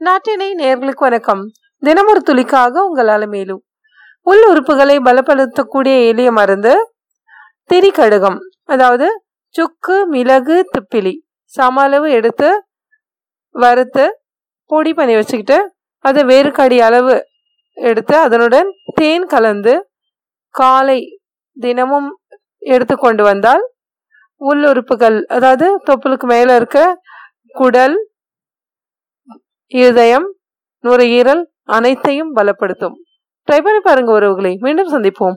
நாட்டினை நேர்களுக்கு வணக்கம். தினமொரு துளிக்காக உங்கள் அலமேலு உள் உறுப்புகளை பலப்படுத்தக்கூடிய எளிய மருந்து திரிகடுகம் அதாவது சுக்கு மிளகு திப்பிலி. சம அளவு எடுத்து வறுத்து பொடி பண்ணி வச்சுக்கிட்டு அதை வேறுக்கடி அளவு எடுத்து அதனுடன் தேன் கலந்து காலை தினமும் எடுத்துக்கொண்டு வந்தால் உள்ளுறுப்புகள் அதாவது தொப்புளுக்கு மேலே இருக்க குடல் இருதயம் நுரையீரல் அனைத்தையும் பலப்படுத்தும். ட்ரை பண்ணி பாருங்க உறவுகளை. மீண்டும் சந்திப்போம்.